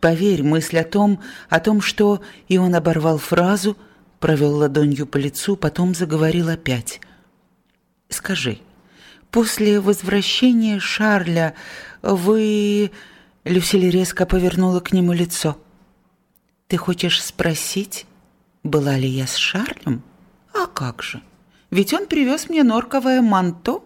Поверь, мысль о том, о том, что... И он оборвал фразу, провел ладонью по лицу, потом заговорил опять. «Скажи, после возвращения Шарля вы...» Люсиль резко повернула к нему лицо. «Ты хочешь спросить, была ли я с Шарлем? А как же? Ведь он привез мне норковое манто».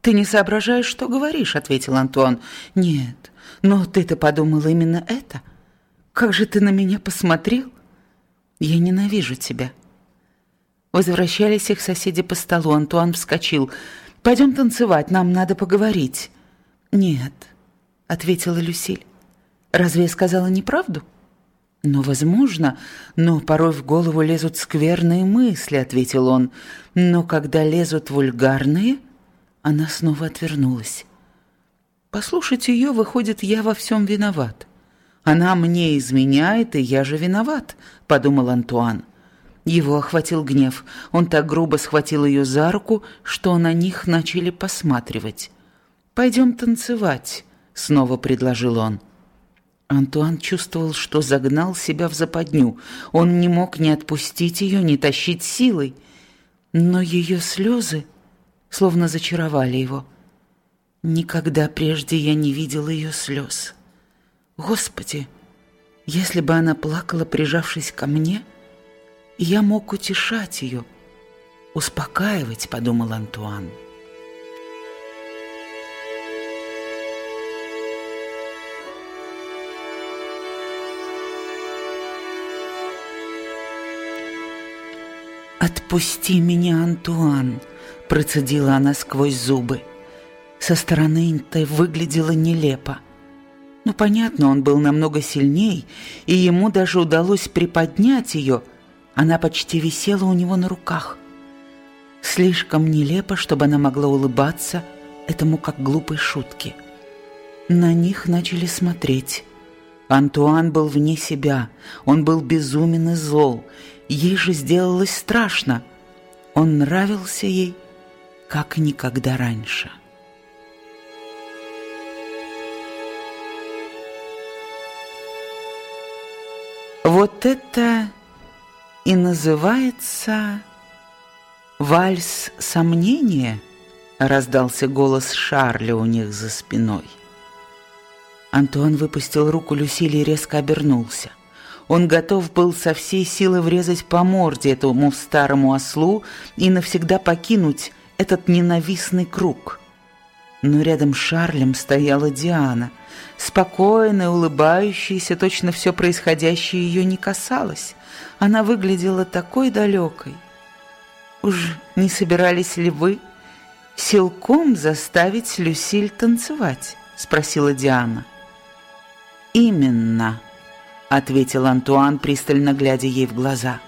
«Ты не соображаешь, что говоришь», — ответил Антуан. «Нет, но ты-то подумал именно это. Как же ты на меня посмотрел? Я ненавижу тебя». Возвращались их соседи по столу. Антуан вскочил. «Пойдем танцевать, нам надо поговорить». «Нет», — ответила Люсиль. «Разве я сказала неправду?» «Ну, возможно, но порой в голову лезут скверные мысли», — ответил он. «Но когда лезут вульгарные...» Она снова отвернулась. Послушать ее, выходит, я во всем виноват. Она мне изменяет, и я же виноват, подумал Антуан. Его охватил гнев. Он так грубо схватил ее за руку, что на них начали посматривать. «Пойдем танцевать», — снова предложил он. Антуан чувствовал, что загнал себя в западню. Он не мог ни отпустить ее, ни тащить силой. Но ее слезы словно зачаровали его. Никогда прежде я не видел ее слез. Господи, если бы она плакала, прижавшись ко мне, я мог утешать ее, успокаивать, подумал Антуан. «Отпусти меня, Антуан!» – процедила она сквозь зубы. Со стороны это выглядело нелепо. Но понятно, он был намного сильней, и ему даже удалось приподнять ее. Она почти висела у него на руках. Слишком нелепо, чтобы она могла улыбаться этому как глупой шутке. На них начали смотреть. Антуан был вне себя, он был безумен и зол. Ей же сделалось страшно. Он нравился ей, как никогда раньше. Вот это и называется «Вальс сомнения», — раздался голос Шарля у них за спиной. Антуан выпустил руку Люсили и резко обернулся. Он готов был со всей силы врезать по морде этому старому ослу и навсегда покинуть этот ненавистный круг. Но рядом с Шарлем стояла Диана — Спокойная, улыбающаяся, точно все происходящее ее не касалось. Она выглядела такой далекой. «Уж не собирались ли вы силком заставить Люсиль танцевать?» — спросила Диана. «Именно», — ответил Антуан, пристально глядя ей в глаза.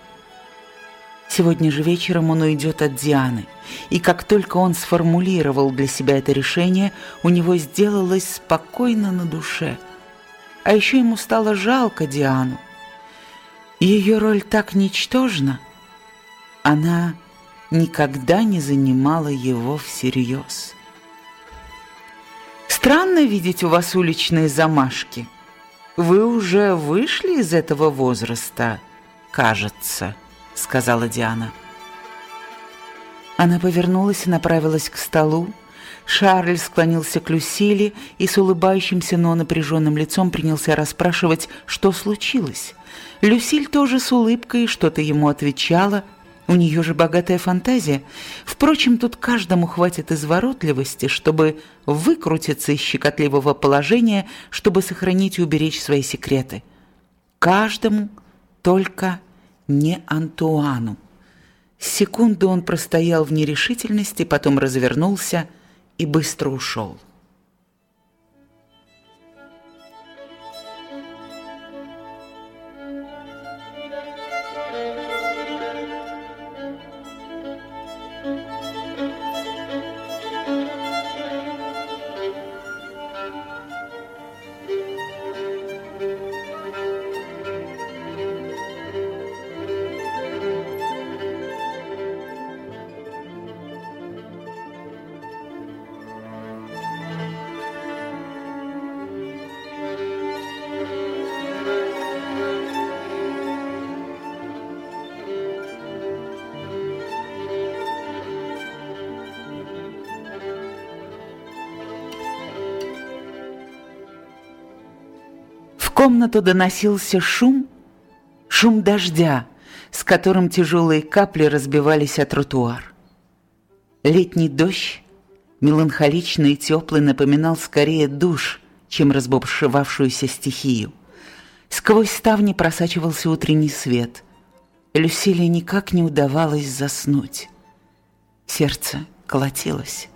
Сегодня же вечером он уйдет от Дианы, и как только он сформулировал для себя это решение, у него сделалось спокойно на душе. А еще ему стало жалко Диану. Ее роль так ничтожна, она никогда не занимала его всерьез. «Странно видеть у вас уличные замашки. Вы уже вышли из этого возраста, кажется». — сказала Диана. Она повернулась и направилась к столу. Шарль склонился к Люсиле и с улыбающимся, но напряженным лицом принялся расспрашивать, что случилось. Люсиль тоже с улыбкой что-то ему отвечала. У нее же богатая фантазия. Впрочем, тут каждому хватит изворотливости, чтобы выкрутиться из щекотливого положения, чтобы сохранить и уберечь свои секреты. Каждому только не Антуану. Секунду он простоял в нерешительности, потом развернулся и быстро ушел. Комнату доносился шум, шум дождя, с которым тяжелые капли разбивались о тротуар. Летний дождь, меланхоличный и теплый, напоминал скорее душ, чем разбушевавшуюся стихию. Сквозь ставни просачивался утренний свет. Люсиле никак не удавалось заснуть. Сердце колотилось.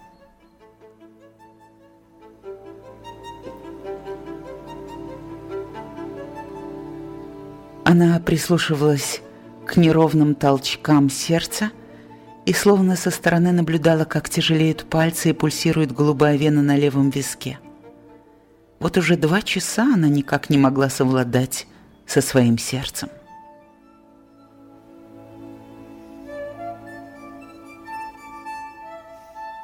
Она прислушивалась к неровным толчкам сердца и словно со стороны наблюдала, как тяжелеют пальцы и пульсирует голубая вена на левом виске. Вот уже два часа она никак не могла совладать со своим сердцем.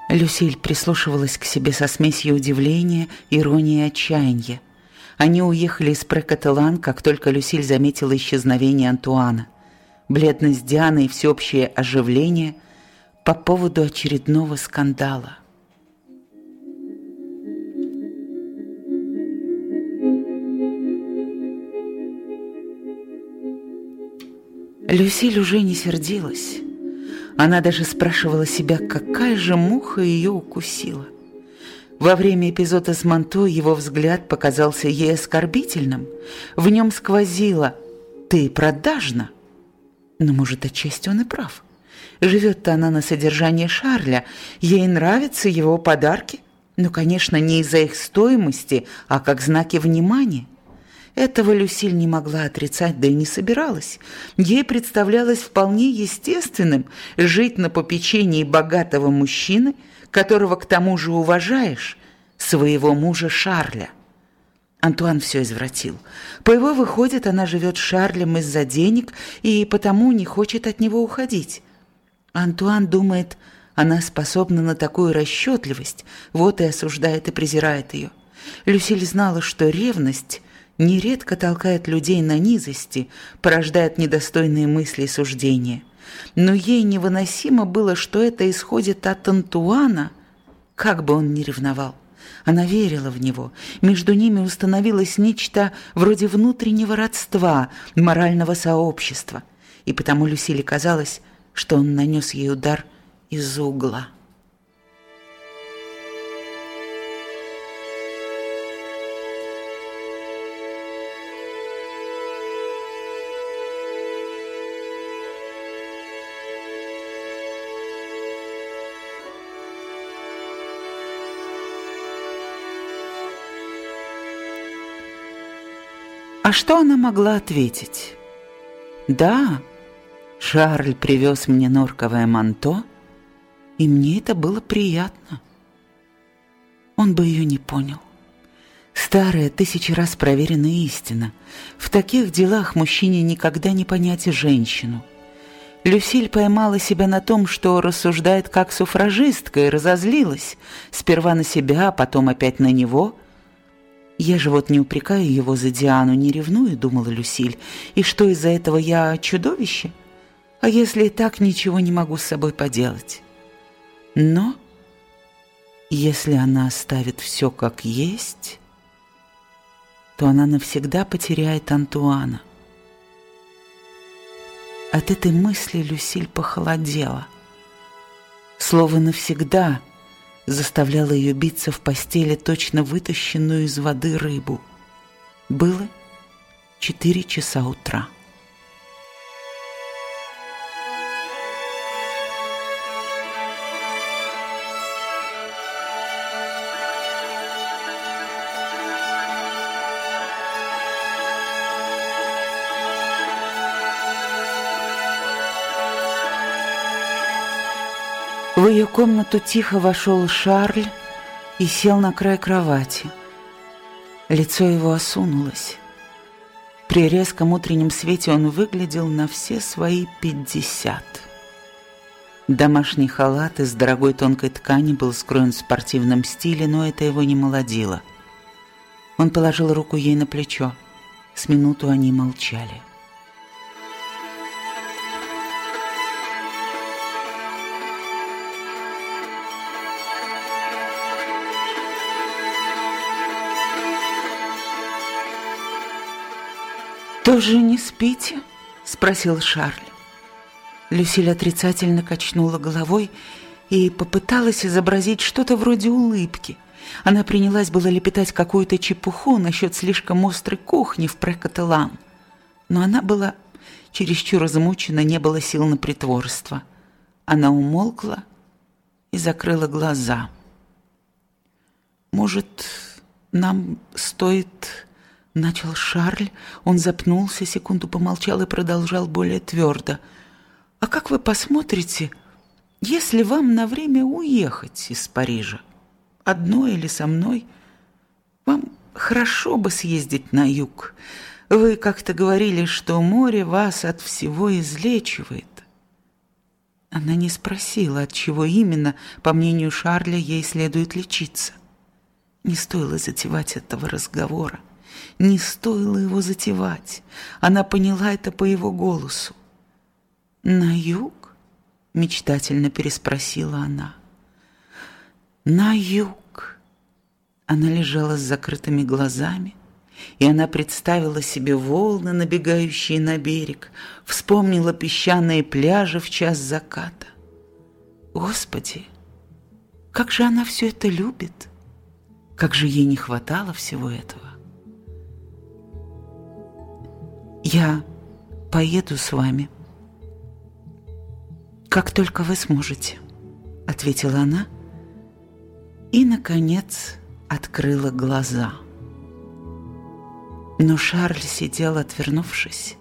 Люсиль прислушивалась к себе со смесью удивления, иронии и отчаяния. Они уехали из Прекаталан, как только Люсиль заметила исчезновение Антуана. Бледность Дианы и всеобщее оживление по поводу очередного скандала. Люсиль уже не сердилась. Она даже спрашивала себя, какая же муха ее укусила. Во время эпизода с Манто его взгляд показался ей оскорбительным. В нем сквозило «ты продажна». Но, может, отчасти он и прав. Живет-то она на содержании Шарля, ей нравятся его подарки, но, конечно, не из-за их стоимости, а как знаки внимания. Этого Люсиль не могла отрицать, да и не собиралась. Ей представлялось вполне естественным жить на попечении богатого мужчины – которого к тому же уважаешь, своего мужа Шарля. Антуан все извратил. По его выходит, она живет с Шарлем из-за денег и потому не хочет от него уходить. Антуан думает, она способна на такую расчетливость, вот и осуждает и презирает ее. Люсиль знала, что ревность нередко толкает людей на низости, порождает недостойные мысли и суждения но ей невыносимо было, что это исходит от Антуана, как бы он ни ревновал. Она верила в него. Между ними установилось нечто вроде внутреннего родства, морального сообщества. И потому Люсиле казалось, что он нанес ей удар из-за угла. А что она могла ответить? Да, Шарль привез мне норковое манто, и мне это было приятно. Он бы ее не понял. Старая, тысячи раз проверенная истина. В таких делах мужчине никогда не понять женщину. Люсиль поймала себя на том, что рассуждает как суфражистка, и разозлилась. Сперва на себя, а потом опять на него. «Я же вот не упрекаю его за Диану, не ревную», — думала Люсиль. «И что из-за этого я чудовище? А если и так, ничего не могу с собой поделать?» Но если она оставит все как есть, то она навсегда потеряет Антуана. От этой мысли Люсиль похолодела. Слово «навсегда» — заставляла ее биться в постели точно вытащенную из воды рыбу. Было четыре часа утра. Ее комнату тихо вошел Шарль и сел на край кровати. Лицо его осунулось. При резком утреннем свете он выглядел на все свои пятьдесят. Домашний халат из дорогой тонкой ткани был скроен в спортивном стиле, но это его не молодило. Он положил руку ей на плечо. С минуту они молчали. «Тоже не спите?» – спросил Шарль. Люсиль отрицательно качнула головой и попыталась изобразить что-то вроде улыбки. Она принялась было лепетать какую-то чепуху насчет слишком острой кухни в Прекаталан. Но она была чересчур замучена, не было сил на притворство. Она умолкла и закрыла глаза. «Может, нам стоит...» — начал Шарль. Он запнулся, секунду помолчал и продолжал более твердо. «А как вы посмотрите, если вам на время уехать из Парижа? Одной или со мной? Вам хорошо бы съездить на юг. Вы как-то говорили, что море вас от всего излечивает. Она не спросила, от чего именно, по мнению Шарля, ей следует лечиться. Не стоило затевать этого разговора. Не стоило его затевать. Она поняла это по его голосу. «На юг?» — мечтательно переспросила она. «На юг!» Она лежала с закрытыми глазами, и она представила себе волны, набегающие на берег, вспомнила песчаные пляжи в час заката. Господи, как же она все это любит! Как же ей не хватало всего этого! Я поеду с вами. Как только вы сможете, ответила она и, наконец, открыла глаза. Но Шарль сидел, отвернувшись.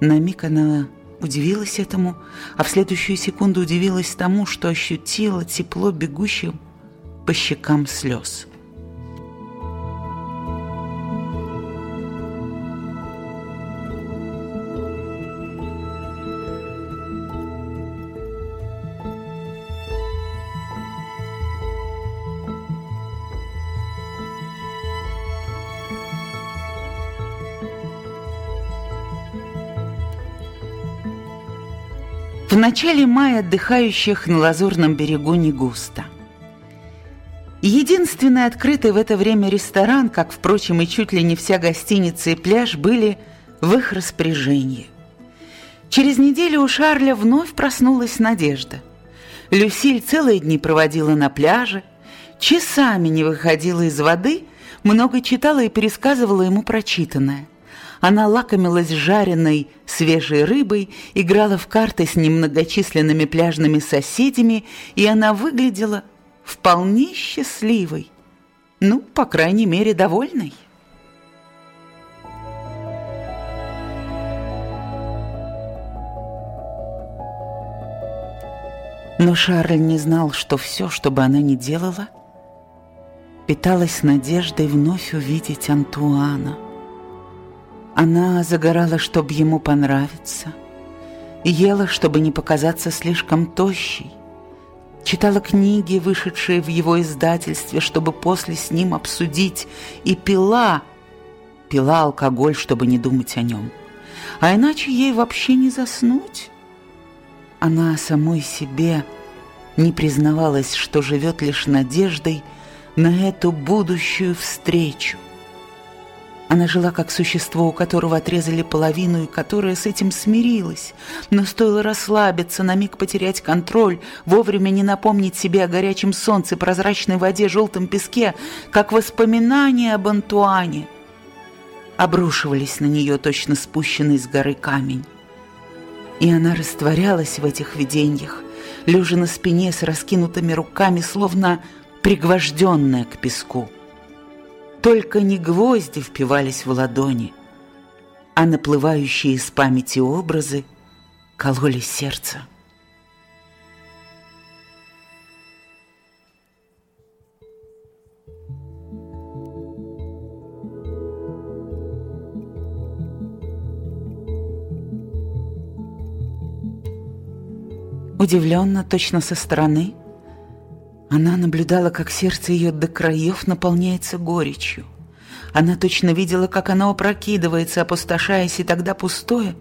На миг она удивилась этому, а в следующую секунду удивилась тому, что ощутила тепло бегущим по щекам слез. Начале мая отдыхающих на Лазурном берегу не густо. Единственный открытый в это время ресторан, как, впрочем, и чуть ли не вся гостиница и пляж, были в их распоряжении. Через неделю у Шарля вновь проснулась надежда. Люсиль целые дни проводила на пляже, часами не выходила из воды, много читала и пересказывала ему прочитанное. Она лакомилась жареной свежей рыбой, играла в карты с немногочисленными пляжными соседями, и она выглядела вполне счастливой. Ну, по крайней мере, довольной. Но Шарль не знал, что все, что бы она ни делала, питалась надеждой вновь увидеть Антуана – она загорала, чтобы ему понравиться, ела, чтобы не показаться слишком тощей, читала книги, вышедшие в его издательстве, чтобы после с ним обсудить, и пила, пила алкоголь, чтобы не думать о нем. А иначе ей вообще не заснуть. Она самой себе не признавалась, что живет лишь надеждой на эту будущую встречу. Она жила как существо, у которого отрезали половину и которое с этим смирилось. Но стоило расслабиться, на миг потерять контроль, вовремя не напомнить себе о горячем солнце, прозрачной воде, желтом песке, как воспоминания об Антуане. Обрушивались на нее точно спущенный с горы камень. И она растворялась в этих видениях, лежа на спине с раскинутыми руками, словно пригвожденная к песку. Только не гвозди впивались в ладони, а наплывающие из памяти образы кололи сердце. Удивленно, точно со стороны, она наблюдала, как сердце ее до краев наполняется горечью. Она точно видела, как оно опрокидывается, опустошаясь, и тогда пустое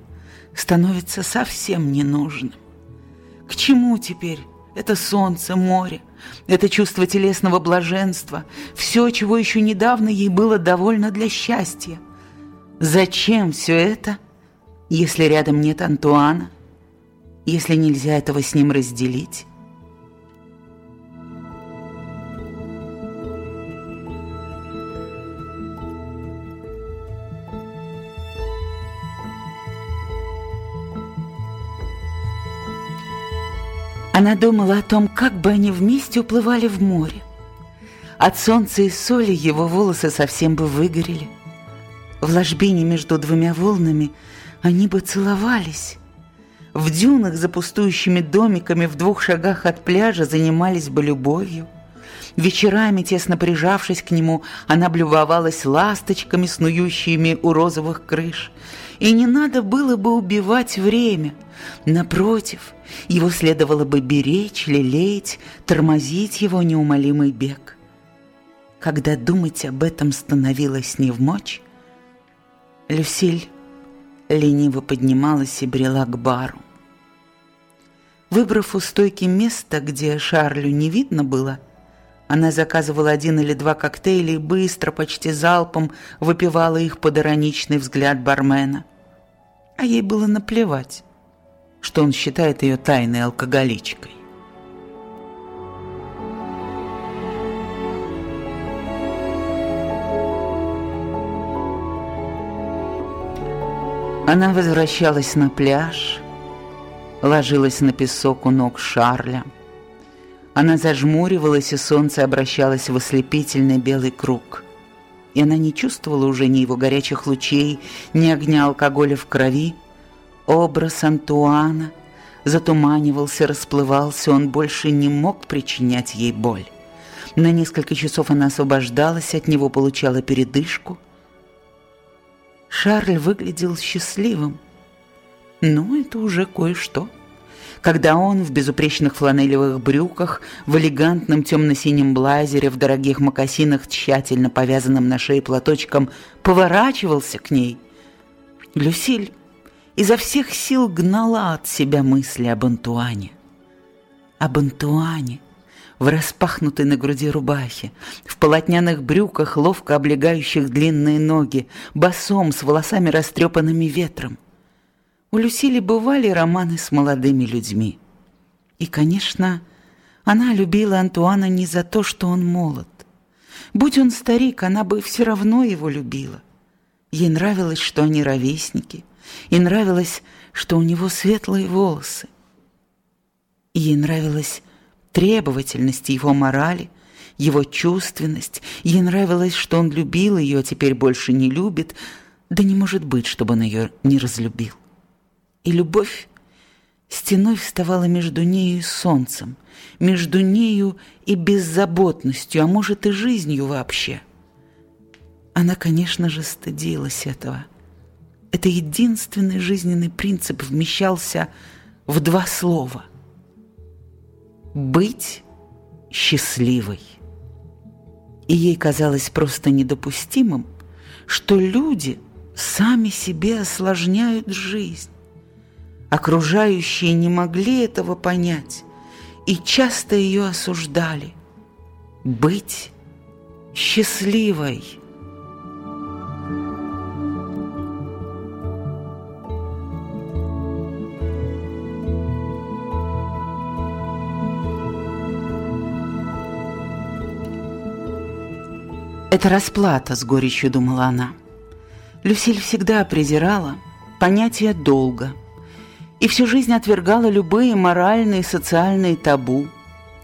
становится совсем ненужным. К чему теперь это солнце, море, это чувство телесного блаженства, все, чего еще недавно ей было довольно для счастья? Зачем все это, если рядом нет Антуана, если нельзя этого с ним разделить? Она думала о том, как бы они вместе уплывали в море. От солнца и соли его волосы совсем бы выгорели. В ложбине между двумя волнами они бы целовались. В дюнах за пустующими домиками в двух шагах от пляжа занимались бы любовью. Вечерами, тесно прижавшись к нему, она блюбовалась ласточками, снующими у розовых крыш. И не надо было бы убивать время. Напротив, его следовало бы беречь, лелеять, тормозить его неумолимый бег. Когда думать об этом становилось не в мочь, Люсиль лениво поднималась и брела к бару. Выбрав у стойки место, где Шарлю не видно было, она заказывала один или два коктейля и быстро, почти залпом, выпивала их под ироничный взгляд бармена. А ей было наплевать, что он считает ее тайной алкоголичкой. Она возвращалась на пляж, ложилась на песок у ног Шарля. Она зажмуривалась, и солнце обращалось в ослепительный белый круг. И она не чувствовала уже ни его горячих лучей, ни огня алкоголя в крови. Образ Антуана затуманивался, расплывался, он больше не мог причинять ей боль. На несколько часов она освобождалась от него, получала передышку – Шарль выглядел счастливым. Ну, это уже кое-что. Когда он в безупречных фланелевых брюках, в элегантном темно-синем блазере, в дорогих мокасинах, тщательно повязанном на шее платочком, поворачивался к ней, Люсиль изо всех сил гнала от себя мысли об Антуане. Об Антуане – в распахнутой на груди рубахе, в полотняных брюках, ловко облегающих длинные ноги, босом, с волосами растрепанными ветром. У Люсили бывали романы с молодыми людьми. И, конечно, она любила Антуана не за то, что он молод. Будь он старик, она бы все равно его любила. Ей нравилось, что они ровесники, и нравилось, что у него светлые волосы. Ей нравилось, требовательность его морали, его чувственность. Ей нравилось, что он любил ее, а теперь больше не любит. Да не может быть, чтобы он ее не разлюбил. И любовь стеной вставала между нею и солнцем, между нею и беззаботностью, а может и жизнью вообще. Она, конечно же, стыдилась этого. Это единственный жизненный принцип вмещался в два слова быть счастливой. И ей казалось просто недопустимым, что люди сами себе осложняют жизнь. Окружающие не могли этого понять и часто ее осуждали. Быть счастливой – Это расплата, с горечью думала она. Люсиль всегда презирала понятие долга и всю жизнь отвергала любые моральные и социальные табу.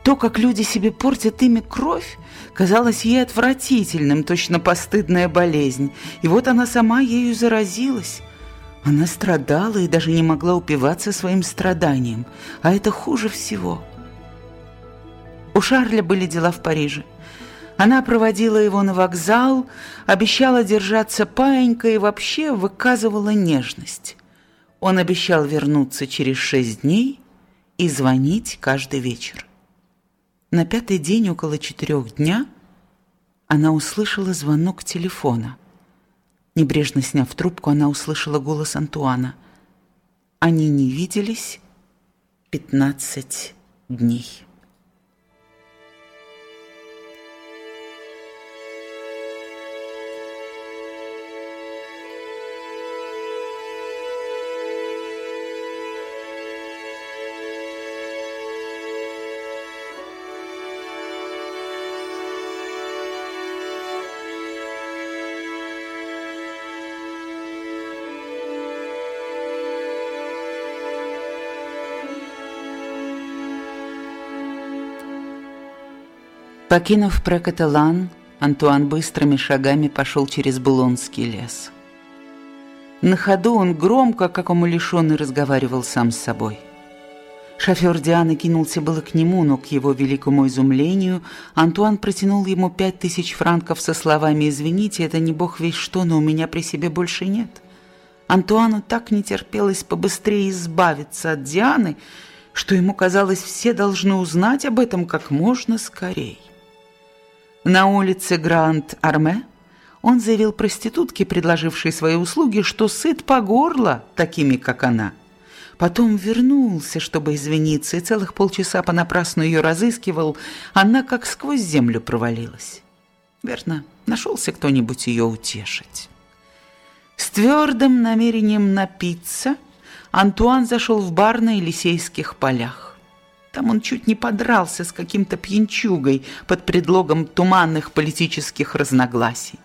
То, как люди себе портят ими кровь, казалось ей отвратительным, точно постыдная болезнь. И вот она сама ею заразилась. Она страдала и даже не могла упиваться своим страданием. А это хуже всего. У Шарля были дела в Париже. Она проводила его на вокзал, обещала держаться паенько и вообще выказывала нежность. Он обещал вернуться через шесть дней и звонить каждый вечер. На пятый день около четырех дня она услышала звонок телефона. Небрежно сняв трубку, она услышала голос Антуана. Они не виделись пятнадцать дней. Покинув Прекаталан, Антуан быстрыми шагами пошел через Булонский лес. На ходу он громко, как умалишенный, разговаривал сам с собой. Шофер Дианы кинулся было к нему, но к его великому изумлению Антуан протянул ему пять тысяч франков со словами «Извините, это не бог весь что, но у меня при себе больше нет». Антуану так не терпелось побыстрее избавиться от Дианы, что ему казалось, все должны узнать об этом как можно скорее. На улице Гранд-Арме он заявил проститутке, предложившей свои услуги, что сыт по горло такими, как она. Потом вернулся, чтобы извиниться, и целых полчаса понапрасну ее разыскивал. Она как сквозь землю провалилась. Верно, нашелся кто-нибудь ее утешить. С твердым намерением напиться Антуан зашел в бар на Елисейских полях. Там он чуть не подрался с каким-то пьянчугой под предлогом туманных политических разногласий.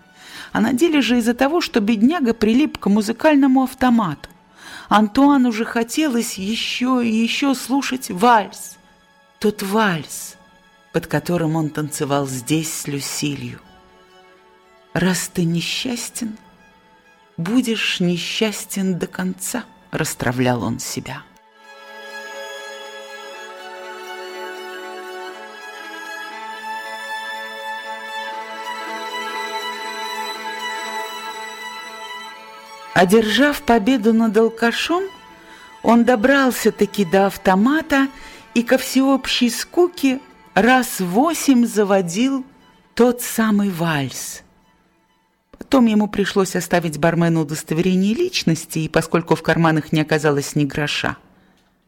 А на деле же из-за того, что бедняга прилип к музыкальному автомату. Антуану уже хотелось еще и еще слушать вальс. Тот вальс, под которым он танцевал здесь с Люсилью. «Раз ты несчастен, будешь несчастен до конца», — расстравлял он себя. Одержав победу над алкашом, он добрался-таки до автомата и ко всеобщей скуке раз восемь заводил тот самый вальс. Потом ему пришлось оставить бармену удостоверение личности, и поскольку в карманах не оказалось ни гроша –